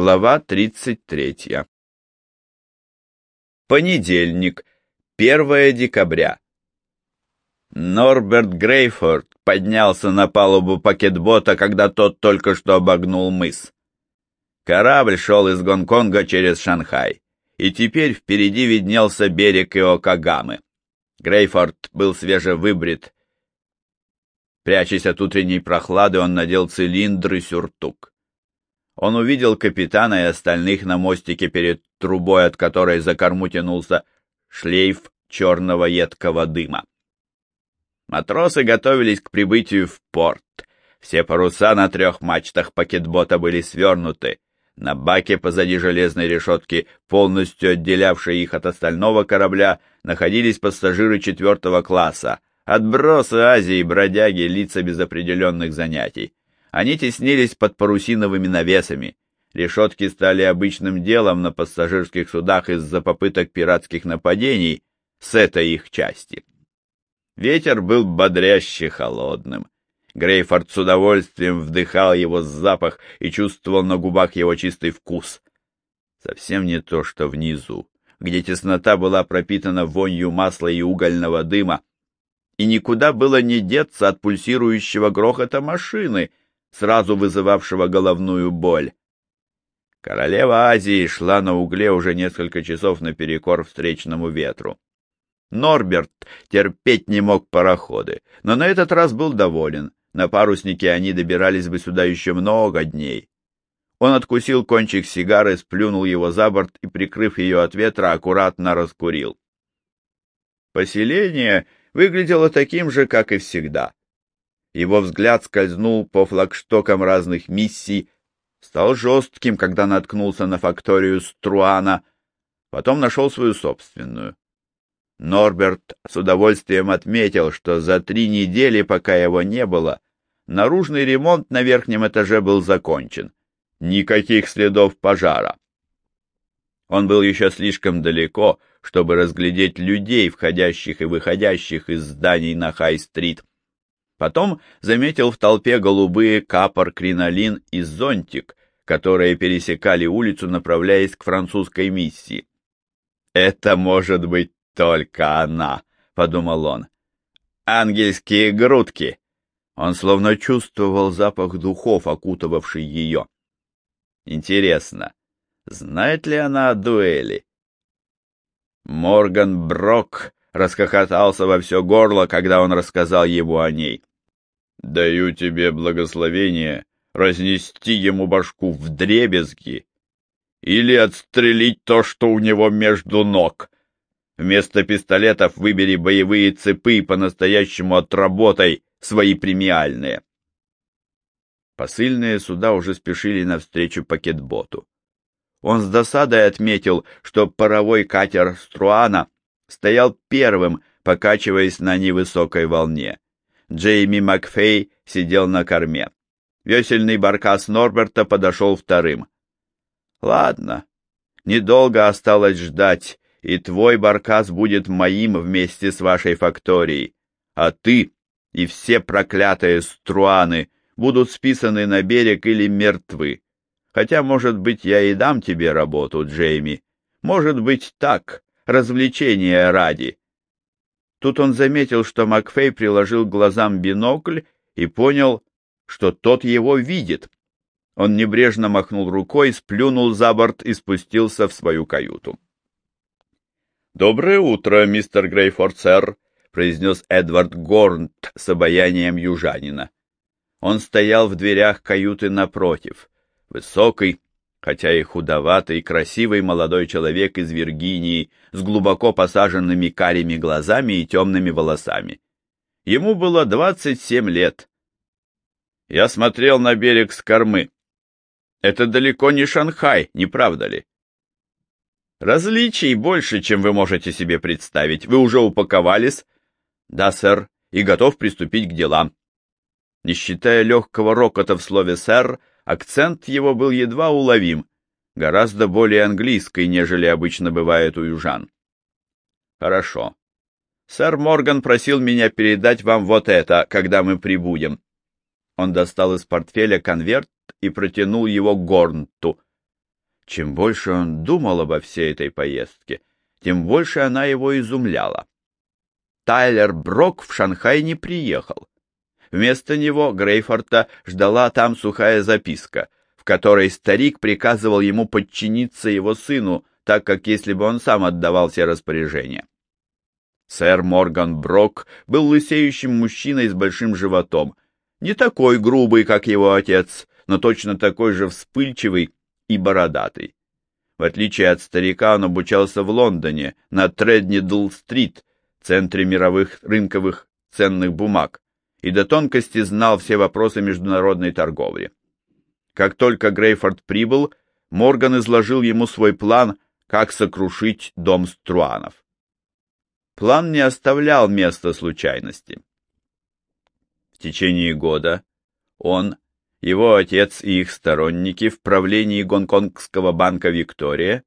Глава 33. Понедельник, 1 декабря. Норберт Грейфорд поднялся на палубу пакетбота, когда тот только что обогнул мыс. Корабль шел из Гонконга через Шанхай, и теперь впереди виднелся берег Иокагамы. Грейфорд был свежевыбрит. Прячась от утренней прохлады, он надел цилиндр и сюртук. Он увидел капитана и остальных на мостике перед трубой, от которой за корму тянулся шлейф черного едкого дыма. Матросы готовились к прибытию в порт. Все паруса на трех мачтах пакетбота были свернуты. На баке позади железной решетки, полностью отделявшей их от остального корабля, находились пассажиры четвертого класса, отбросы Азии, бродяги, лица без определенных занятий. Они теснились под парусиновыми навесами. Решетки стали обычным делом на пассажирских судах из-за попыток пиратских нападений с этой их части. Ветер был бодряще холодным. Грейфорд с удовольствием вдыхал его запах и чувствовал на губах его чистый вкус. Совсем не то, что внизу, где теснота была пропитана вонью масла и угольного дыма, и никуда было не деться от пульсирующего грохота машины, сразу вызывавшего головную боль. Королева Азии шла на угле уже несколько часов наперекор встречному ветру. Норберт терпеть не мог пароходы, но на этот раз был доволен. На паруснике они добирались бы сюда еще много дней. Он откусил кончик сигары, сплюнул его за борт и, прикрыв ее от ветра, аккуратно раскурил. Поселение выглядело таким же, как и всегда. Его взгляд скользнул по флагштокам разных миссий, стал жестким, когда наткнулся на факторию Струана, потом нашел свою собственную. Норберт с удовольствием отметил, что за три недели, пока его не было, наружный ремонт на верхнем этаже был закончен. Никаких следов пожара. Он был еще слишком далеко, чтобы разглядеть людей, входящих и выходящих из зданий на Хай-стрит. Потом заметил в толпе голубые капор, кринолин и зонтик, которые пересекали улицу, направляясь к французской миссии. «Это может быть только она», — подумал он. «Ангельские грудки!» Он словно чувствовал запах духов, окутывавший ее. Интересно, знает ли она о дуэли? Морган Брок расхохотался во все горло, когда он рассказал ему о ней. Даю тебе благословение разнести ему башку в дребезги или отстрелить то, что у него между ног. Вместо пистолетов выбери боевые цепы и по-настоящему отработай свои премиальные. Посыльные суда уже спешили навстречу пакетботу. Он с досадой отметил, что паровой катер Струана стоял первым, покачиваясь на невысокой волне. Джейми Макфей сидел на корме. Весельный баркас Норберта подошел вторым. «Ладно, недолго осталось ждать, и твой баркас будет моим вместе с вашей факторией, а ты и все проклятые струаны будут списаны на берег или мертвы. Хотя, может быть, я и дам тебе работу, Джейми. Может быть, так, развлечения ради. Тут он заметил, что Макфей приложил к глазам бинокль и понял, что тот его видит. Он небрежно махнул рукой, сплюнул за борт и спустился в свою каюту. «Доброе утро, мистер Грейфорд, сэр», — произнес Эдвард Горнт с обаянием южанина. Он стоял в дверях каюты напротив, высокий, хотя и худоватый, красивый молодой человек из Виргинии с глубоко посаженными карими глазами и темными волосами. Ему было двадцать семь лет. Я смотрел на берег с кормы. Это далеко не Шанхай, не правда ли? Различий больше, чем вы можете себе представить. Вы уже упаковались? Да, сэр, и готов приступить к делам. Не считая легкого рокота в слове «сэр», Акцент его был едва уловим, гораздо более английский, нежели обычно бывает у южан. Хорошо. Сэр Морган просил меня передать вам вот это, когда мы прибудем. Он достал из портфеля конверт и протянул его Горнту. Чем больше он думал обо всей этой поездке, тем больше она его изумляла. Тайлер Брок в Шанхай не приехал. Вместо него Грейфорта ждала там сухая записка, в которой старик приказывал ему подчиниться его сыну, так как если бы он сам отдавал все распоряжения. Сэр Морган Брок был лысеющим мужчиной с большим животом, не такой грубый, как его отец, но точно такой же вспыльчивый и бородатый. В отличие от старика, он обучался в Лондоне, на Треднидл-стрит, центре мировых рынковых ценных бумаг, и до тонкости знал все вопросы международной торговли. Как только Грейфорд прибыл, Морган изложил ему свой план, как сокрушить дом Струанов. План не оставлял места случайности. В течение года он, его отец и их сторонники в правлении гонконгского банка «Виктория»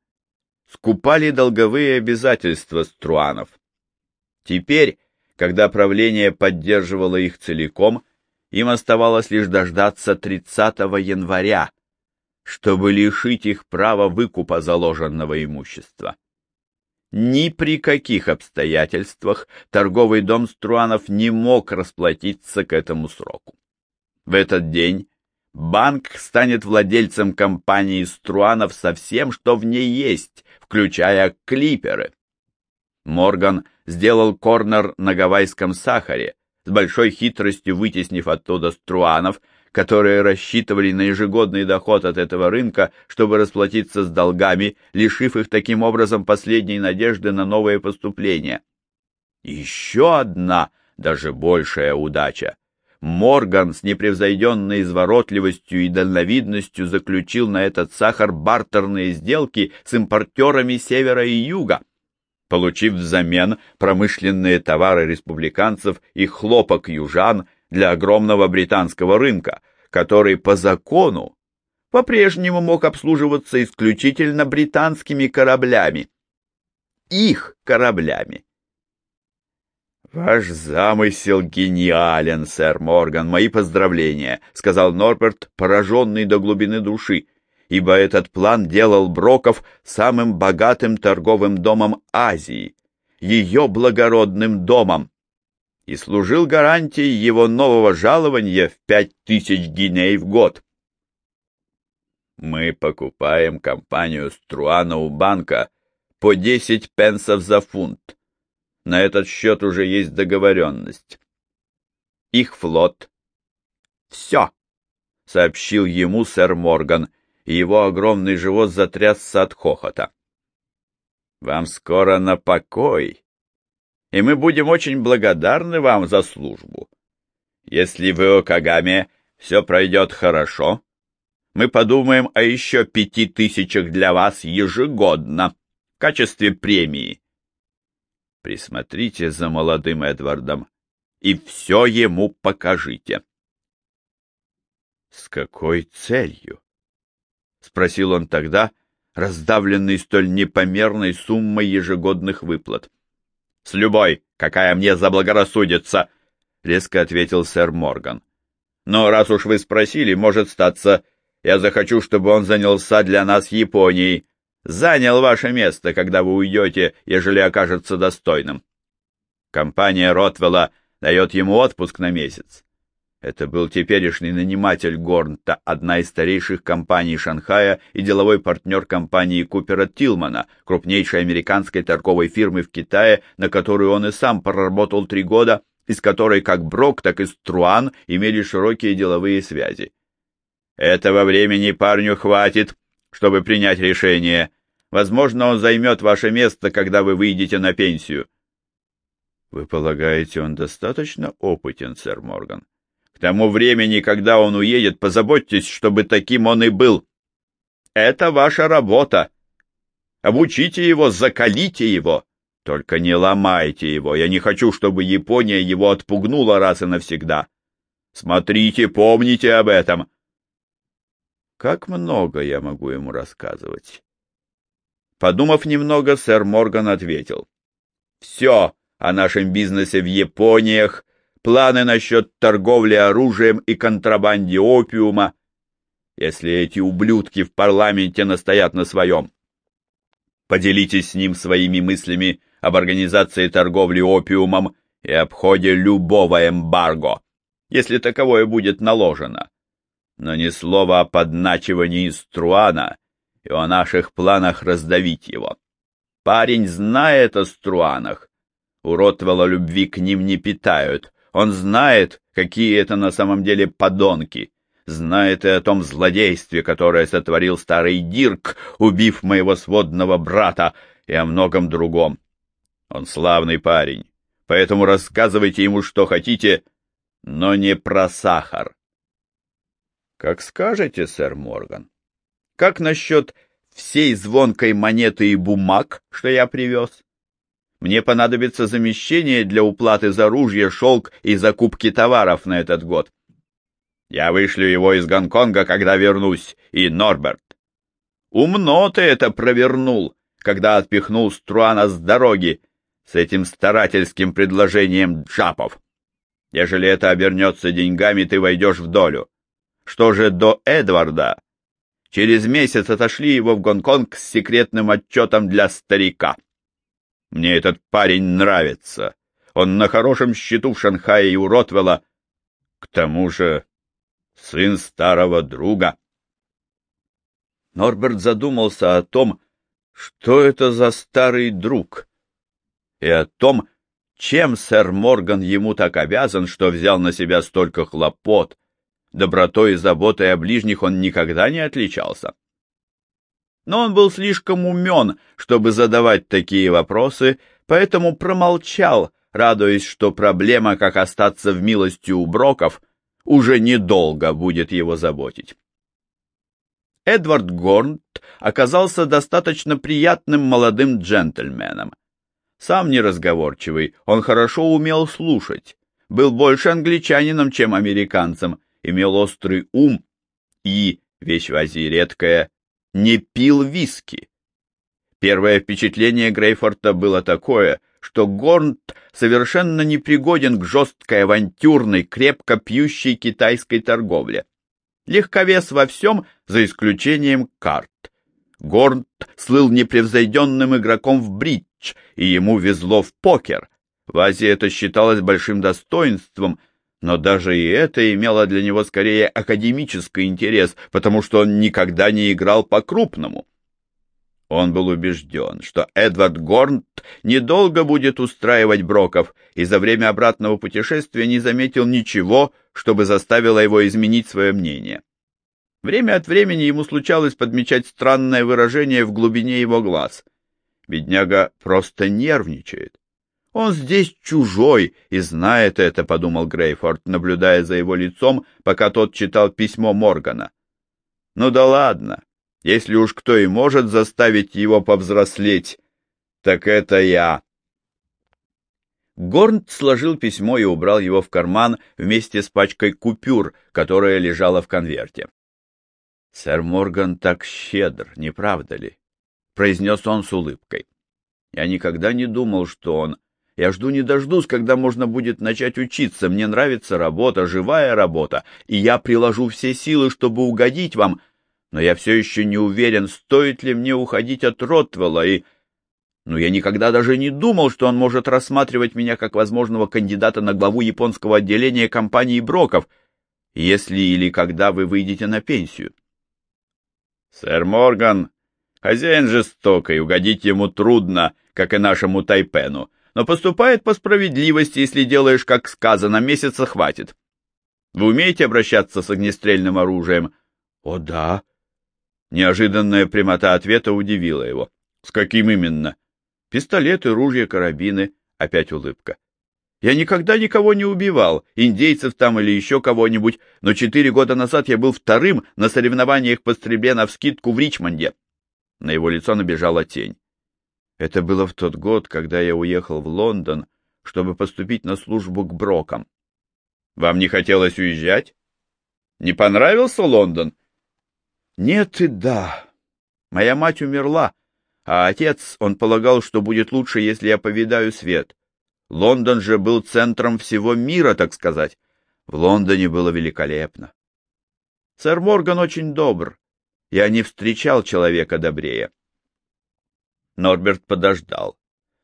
скупали долговые обязательства Струанов. Теперь когда правление поддерживало их целиком, им оставалось лишь дождаться 30 января, чтобы лишить их права выкупа заложенного имущества. Ни при каких обстоятельствах торговый дом Струанов не мог расплатиться к этому сроку. В этот день банк станет владельцем компании Струанов со всем, что в ней есть, включая клиперы. Морган сделал корнер на гавайском сахаре, с большой хитростью вытеснив оттуда струанов, которые рассчитывали на ежегодный доход от этого рынка, чтобы расплатиться с долгами, лишив их таким образом последней надежды на новые поступления. Еще одна, даже большая удача. Морган с непревзойденной изворотливостью и дальновидностью заключил на этот сахар бартерные сделки с импортерами севера и юга получив взамен промышленные товары республиканцев и хлопок южан для огромного британского рынка, который по закону по-прежнему мог обслуживаться исключительно британскими кораблями. Их кораблями. «Ваш замысел гениален, сэр Морган, мои поздравления», — сказал Норберт, пораженный до глубины души ибо этот план делал Броков самым богатым торговым домом Азии, ее благородным домом, и служил гарантией его нового жалования в пять тысяч гиней в год. Мы покупаем компанию Струана у банка по десять пенсов за фунт. На этот счет уже есть договоренность. Их флот. Все, сообщил ему сэр Морган, — и его огромный живот затрясся от хохота. «Вам скоро на покой, и мы будем очень благодарны вам за службу. Если в Иокагаме все пройдет хорошо, мы подумаем о еще пяти тысячах для вас ежегодно в качестве премии. Присмотрите за молодым Эдвардом и все ему покажите. С какой целью? — спросил он тогда, раздавленный столь непомерной суммой ежегодных выплат. — С любой, какая мне заблагорассудится, — резко ответил сэр Морган. — Но раз уж вы спросили, может статься, я захочу, чтобы он занялся для нас Японией, занял ваше место, когда вы уйдете, ежели окажется достойным. Компания Ротвелла дает ему отпуск на месяц. Это был теперешний наниматель Горнта, одна из старейших компаний Шанхая и деловой партнер компании Купера Тилмана, крупнейшей американской торговой фирмы в Китае, на которую он и сам проработал три года, из которой как Брок, так и Струан имели широкие деловые связи. Этого времени парню хватит, чтобы принять решение. Возможно, он займет ваше место, когда вы выйдете на пенсию. Вы полагаете, он достаточно опытен, сэр Морган? Тому времени, когда он уедет, позаботьтесь, чтобы таким он и был. Это ваша работа. Обучите его, закалите его. Только не ломайте его. Я не хочу, чтобы Япония его отпугнула раз и навсегда. Смотрите, помните об этом. Как много я могу ему рассказывать? Подумав немного, сэр Морган ответил. Все о нашем бизнесе в Япониях, планы насчет торговли оружием и контрабанде опиума. если эти ублюдки в парламенте настоят на своем. Поделитесь с ним своими мыслями об организации торговли опиумом и обходе любого эмбарго, если таковое будет наложено. Но ни слова о подначивании Струана и о наших планах раздавить его. Парень знает о Струанах. У Ротвелла любви к ним не питают. Он знает, какие это на самом деле подонки. Знает и о том злодействе, которое сотворил старый Дирк, убив моего сводного брата, и о многом другом. Он славный парень, поэтому рассказывайте ему, что хотите, но не про сахар. Как скажете, сэр Морган. Как насчет всей звонкой монеты и бумаг, что я привез? Мне понадобится замещение для уплаты за ружье, шелк и закупки товаров на этот год. Я вышлю его из Гонконга, когда вернусь, и Норберт. Умно ты это провернул, когда отпихнул Струана с дороги с этим старательским предложением джапов. Ежели это обернется деньгами, ты войдешь в долю. Что же до Эдварда? Через месяц отошли его в Гонконг с секретным отчетом для старика. Мне этот парень нравится. Он на хорошем счету в Шанхае и у Ротвелла. К тому же сын старого друга. Норберт задумался о том, что это за старый друг, и о том, чем сэр Морган ему так обязан, что взял на себя столько хлопот. Добротой и заботой о ближних он никогда не отличался. Но он был слишком умен, чтобы задавать такие вопросы, поэтому промолчал, радуясь, что проблема, как остаться в милости у Броков, уже недолго будет его заботить. Эдвард Горнт оказался достаточно приятным молодым джентльменом. Сам неразговорчивый, он хорошо умел слушать, был больше англичанином, чем американцем, имел острый ум и, вещь в Азии редкая, не пил виски. Первое впечатление Грейфорта было такое, что Горнт совершенно непригоден к жесткой авантюрной, крепко пьющей китайской торговле. Легковес во всем, за исключением карт. Горнт слыл непревзойденным игроком в бридж, и ему везло в покер. В Азии это считалось большим достоинством, но даже и это имело для него скорее академический интерес, потому что он никогда не играл по-крупному. Он был убежден, что Эдвард Горнт недолго будет устраивать Броков, и за время обратного путешествия не заметил ничего, чтобы заставило его изменить свое мнение. Время от времени ему случалось подмечать странное выражение в глубине его глаз. Бедняга просто нервничает. Он здесь чужой и знает это, подумал Грейфорд, наблюдая за его лицом, пока тот читал письмо Моргана. Ну да ладно, если уж кто и может заставить его повзрослеть, так это я. Горнт сложил письмо и убрал его в карман вместе с пачкой купюр, которая лежала в конверте. Сэр Морган так щедр, не правда ли? произнес он с улыбкой. Я никогда не думал, что он... Я жду не дождусь, когда можно будет начать учиться. Мне нравится работа, живая работа, и я приложу все силы, чтобы угодить вам, но я все еще не уверен, стоит ли мне уходить от Ротвелла, и... Но я никогда даже не думал, что он может рассматривать меня как возможного кандидата на главу японского отделения компании Броков, если или когда вы выйдете на пенсию. Сэр Морган, хозяин жестокий, угодить ему трудно, как и нашему Тайпену, но поступает по справедливости, если делаешь, как сказано, месяца хватит. Вы умеете обращаться с огнестрельным оружием? О, да. Неожиданная прямота ответа удивила его. С каким именно? Пистолеты, ружья, карабины. Опять улыбка. Я никогда никого не убивал, индейцев там или еще кого-нибудь, но четыре года назад я был вторым на соревнованиях по стрельбе навскидку в Ричмонде. На его лицо набежала тень. Это было в тот год, когда я уехал в Лондон, чтобы поступить на службу к Брокам. Вам не хотелось уезжать? Не понравился Лондон? Нет и да. Моя мать умерла, а отец, он полагал, что будет лучше, если я повидаю свет. Лондон же был центром всего мира, так сказать. В Лондоне было великолепно. Сэр Морган очень добр. Я не встречал человека добрее. Норберт подождал,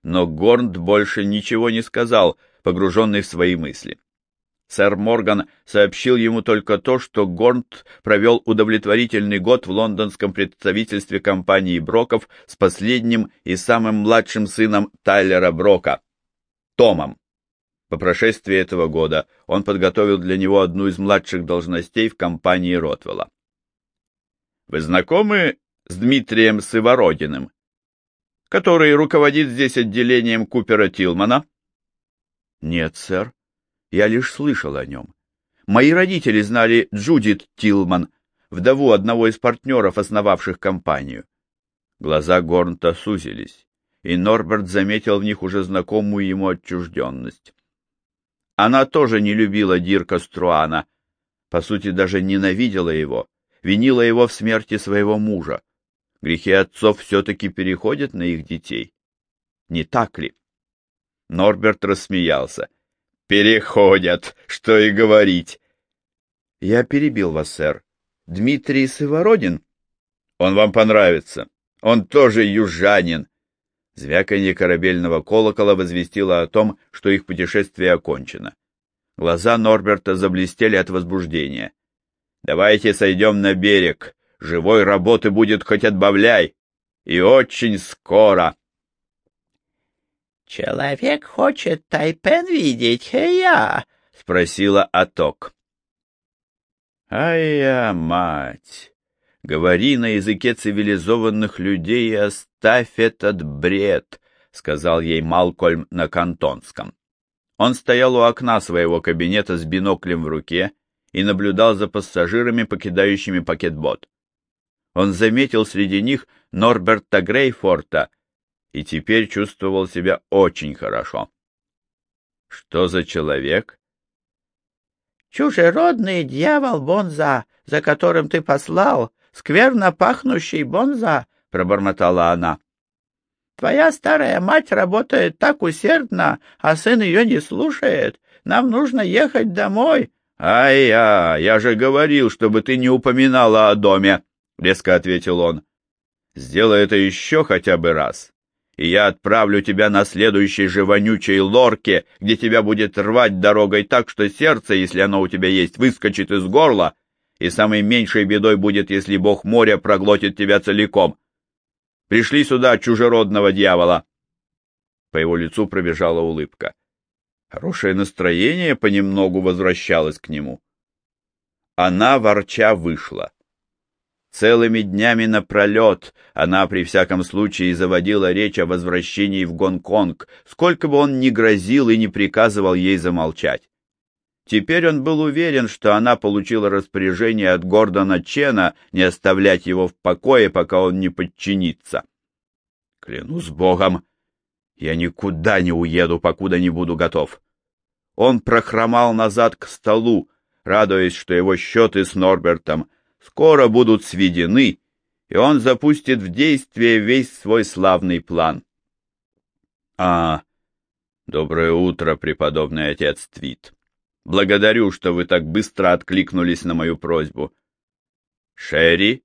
но Горнт больше ничего не сказал, погруженный в свои мысли. Сэр Морган сообщил ему только то, что Горнт провел удовлетворительный год в лондонском представительстве компании Броков с последним и самым младшим сыном Тайлера Брока, Томом. По прошествии этого года он подготовил для него одну из младших должностей в компании Ротвелла. «Вы знакомы с Дмитрием Сывородиным, который руководит здесь отделением Купера Тилмана?» «Нет, сэр. Я лишь слышал о нем. Мои родители знали Джудит Тилман, вдову одного из партнеров, основавших компанию». Глаза Горнта сузились, и Норберт заметил в них уже знакомую ему отчужденность. Она тоже не любила Дирка Струана, по сути, даже ненавидела его, винила его в смерти своего мужа. Грехи отцов все-таки переходят на их детей. Не так ли? Норберт рассмеялся. «Переходят, что и говорить!» «Я перебил вас, сэр. Дмитрий Сывородин?» «Он вам понравится. Он тоже южанин. Звяканье корабельного колокола возвестило о том, что их путешествие окончено. Глаза Норберта заблестели от возбуждения. «Давайте сойдем на берег. Живой работы будет хоть отбавляй. И очень скоро!» «Человек хочет Тайпен видеть, я?» — спросила Аток. «Ай я, мать! Говори на языке цивилизованных людей и оставь этот бред, — сказал ей Малкольм на кантонском. Он стоял у окна своего кабинета с биноклем в руке и наблюдал за пассажирами, покидающими пакетбот. Он заметил среди них Норберта Грейфорта и теперь чувствовал себя очень хорошо. Что за человек? Чужеродный дьявол Бонза, за которым ты послал, скверно пахнущий бонза, — пробормотала она. — Твоя старая мать работает так усердно, а сын ее не слушает. Нам нужно ехать домой. — Ай-я, я же говорил, чтобы ты не упоминала о доме, — резко ответил он. — Сделай это еще хотя бы раз, и я отправлю тебя на следующей же вонючей лорке, где тебя будет рвать дорогой так, что сердце, если оно у тебя есть, выскочит из горла, — и самой меньшей бедой будет, если бог моря проглотит тебя целиком. Пришли сюда, чужеродного дьявола!» По его лицу пробежала улыбка. Хорошее настроение понемногу возвращалось к нему. Она, ворча, вышла. Целыми днями напролет она при всяком случае заводила речь о возвращении в Гонконг, сколько бы он ни грозил и не приказывал ей замолчать. Теперь он был уверен, что она получила распоряжение от Гордона Чена не оставлять его в покое, пока он не подчинится. Клянусь богом, я никуда не уеду, покуда не буду готов. Он прохромал назад к столу, радуясь, что его счеты с Норбертом скоро будут сведены, и он запустит в действие весь свой славный план. А, доброе утро, преподобный отец Твит. Благодарю, что вы так быстро откликнулись на мою просьбу. Шерри?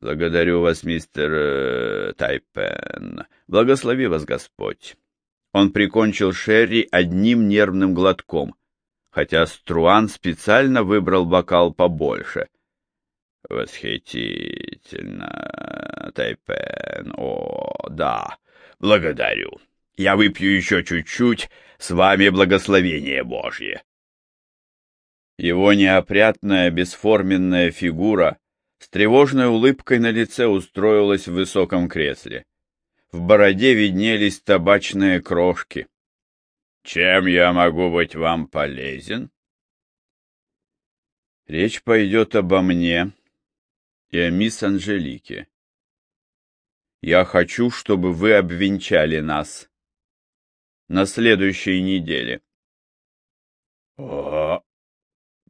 Благодарю вас, мистер э, Тайпен. Благослови вас Господь. Он прикончил Шерри одним нервным глотком, хотя Струан специально выбрал бокал побольше. Восхитительно, Тайпен. О, да, благодарю. Я выпью еще чуть-чуть, с вами благословение Божье. Его неопрятная, бесформенная фигура с тревожной улыбкой на лице устроилась в высоком кресле. В бороде виднелись табачные крошки. «Чем я могу быть вам полезен?» Речь пойдет обо мне и о мисс Анжелике. Я хочу, чтобы вы обвенчали нас на следующей неделе. О!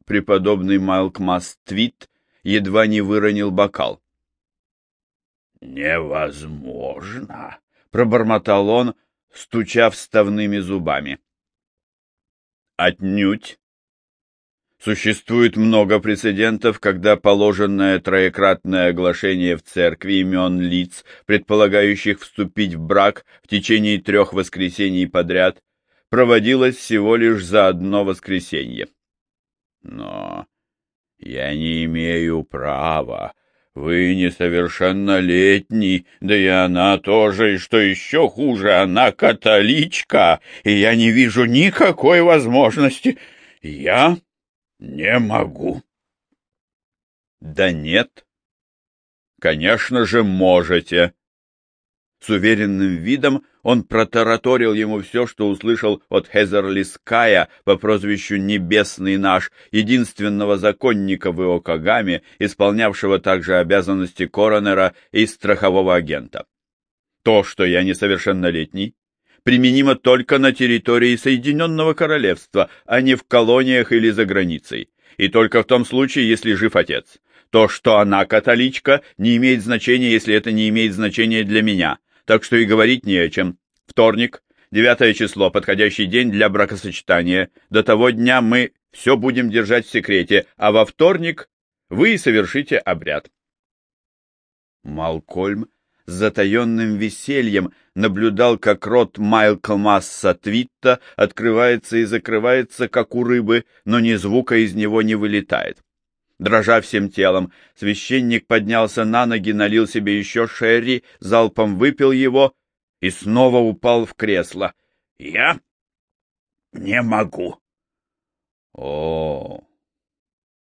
Преподобный Майлкмас Твит едва не выронил бокал. Невозможно, пробормотал он, стуча вставными зубами. Отнюдь. Существует много прецедентов, когда положенное троекратное оглашение в церкви имен лиц, предполагающих вступить в брак в течение трех воскресений подряд, проводилось всего лишь за одно воскресенье. Но я не имею права. Вы несовершеннолетний, да и она тоже, и что еще хуже, она католичка, и я не вижу никакой возможности. Я не могу. Да нет. Конечно же, можете. С уверенным видом он протараторил ему все, что услышал от Хезерли Ская по прозвищу «Небесный наш», единственного законника в Иокагаме, исполнявшего также обязанности коронера и страхового агента. То, что я несовершеннолетний, применимо только на территории Соединенного Королевства, а не в колониях или за границей, и только в том случае, если жив отец. То, что она католичка, не имеет значения, если это не имеет значения для меня — так что и говорить не о чем. Вторник, девятое число, подходящий день для бракосочетания. До того дня мы все будем держать в секрете, а во вторник вы совершите обряд. Малкольм с затаенным весельем наблюдал, как рот Майлкомасса Твитта открывается и закрывается, как у рыбы, но ни звука из него не вылетает. Дрожа всем телом, священник поднялся на ноги, налил себе еще шерри, залпом выпил его и снова упал в кресло. «Я не могу». «О,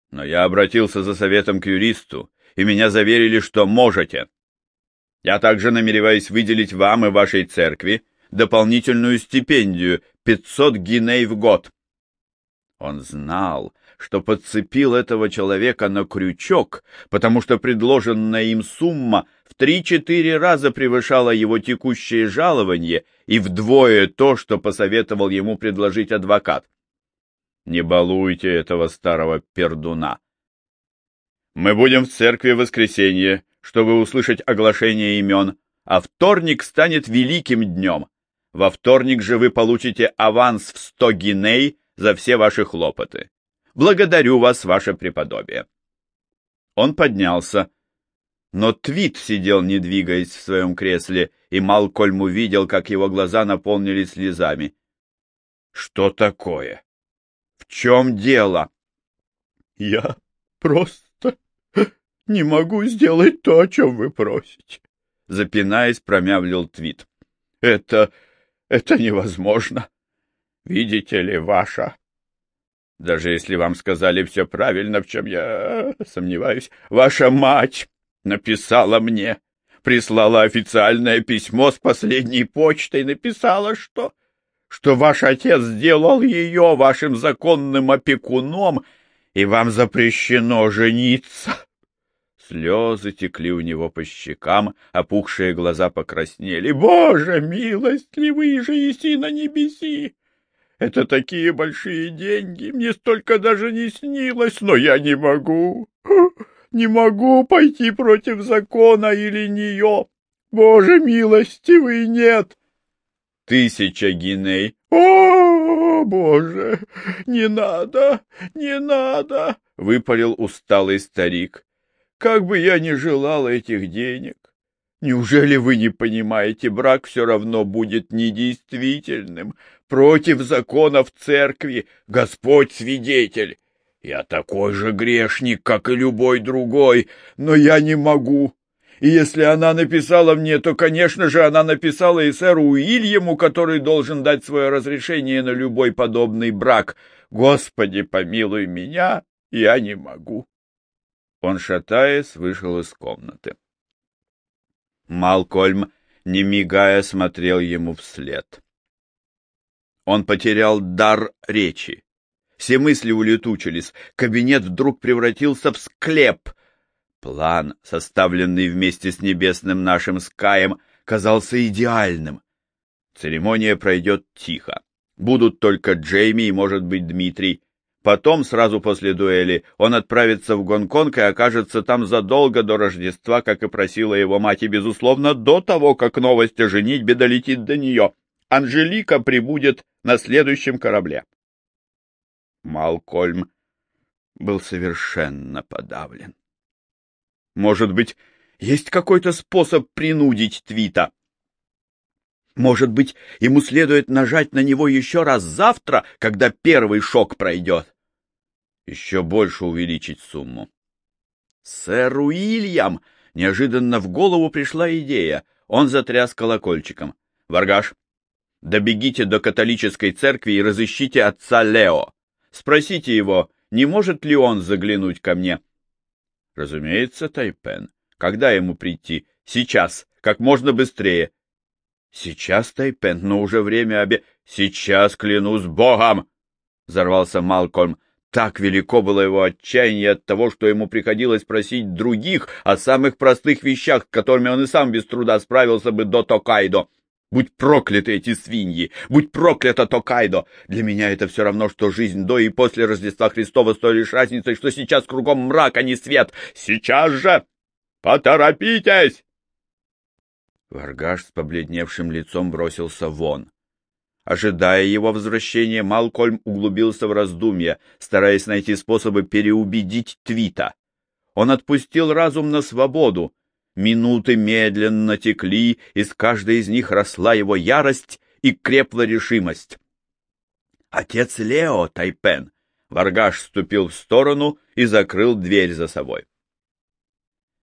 но я обратился за советом к юристу, и меня заверили, что можете. Я также намереваюсь выделить вам и вашей церкви дополнительную стипендию — 500 гиней в год». Он знал, что подцепил этого человека на крючок, потому что предложенная им сумма в три-четыре раза превышала его текущее жалование и вдвое то, что посоветовал ему предложить адвокат. Не балуйте этого старого пердуна. Мы будем в церкви в воскресенье, чтобы услышать оглашение имен, а вторник станет великим днем. Во вторник же вы получите аванс в сто гиней за все ваши хлопоты. Благодарю вас, ваше преподобие. Он поднялся, но Твит сидел, не двигаясь в своем кресле, и Малкольм увидел, как его глаза наполнились слезами. — Что такое? В чем дело? — Я просто не могу сделать то, о чем вы просите, — запинаясь, промямлил Твит. — Это... это невозможно. Видите ли, ваша даже если вам сказали все правильно, в чем я сомневаюсь, ваша мать написала мне, прислала официальное письмо с последней почтой, написала, что что ваш отец сделал ее вашим законным опекуном, и вам запрещено жениться. Слезы текли у него по щекам, опухшие глаза покраснели. «Боже, милостливый же иси на небеси! Это такие большие деньги, мне столько даже не снилось, но я не могу, не могу пойти против закона или нее. Боже милостивый, нет. Тысяча гиней. О, боже, не надо, не надо, выпалил усталый старик. Как бы я ни желал этих денег, Неужели вы не понимаете, брак все равно будет недействительным, против законов церкви, Господь свидетель. Я такой же грешник, как и любой другой, но я не могу. И если она написала мне, то, конечно же, она написала и сэру Уильяму, который должен дать свое разрешение на любой подобный брак. Господи, помилуй меня, я не могу. Он, шатаясь, вышел из комнаты. Малкольм, не мигая, смотрел ему вслед. Он потерял дар речи. Все мысли улетучились. Кабинет вдруг превратился в склеп. План, составленный вместе с небесным нашим Скаем, казался идеальным. Церемония пройдет тихо. Будут только Джейми и, может быть, Дмитрий. Потом, сразу после дуэли, он отправится в Гонконг и окажется там задолго до Рождества, как и просила его мать, и, безусловно, до того, как новость о женитьбе долетит до нее. Анжелика прибудет на следующем корабле. Малкольм был совершенно подавлен. Может быть, есть какой-то способ принудить Твита? Может быть, ему следует нажать на него еще раз завтра, когда первый шок пройдет? Еще больше увеличить сумму. Сэр Уильям! Неожиданно в голову пришла идея. Он затряс колокольчиком. Варгаш, добегите до католической церкви и разыщите отца Лео. Спросите его, не может ли он заглянуть ко мне? Разумеется, Тайпен. Когда ему прийти? Сейчас, как можно быстрее. Сейчас, Тайпен, но уже время обе... Сейчас, клянусь богом! Взорвался Малкольм. Так велико было его отчаяние от того, что ему приходилось просить других о самых простых вещах, которыми он и сам без труда справился бы до Токайдо. Будь прокляты эти свиньи! Будь проклята Токайдо! Для меня это все равно, что жизнь до и после Рождества Христова с той лишь разницей, что сейчас кругом мрак, а не свет. Сейчас же! Поторопитесь! Варгаш с побледневшим лицом бросился вон. Ожидая его возвращения, Малкольм углубился в раздумья, стараясь найти способы переубедить Твита. Он отпустил разум на свободу, Минуты медленно текли, и с каждой из них росла его ярость и крепла решимость. Отец Лео Тайпен. Варгаш ступил в сторону и закрыл дверь за собой.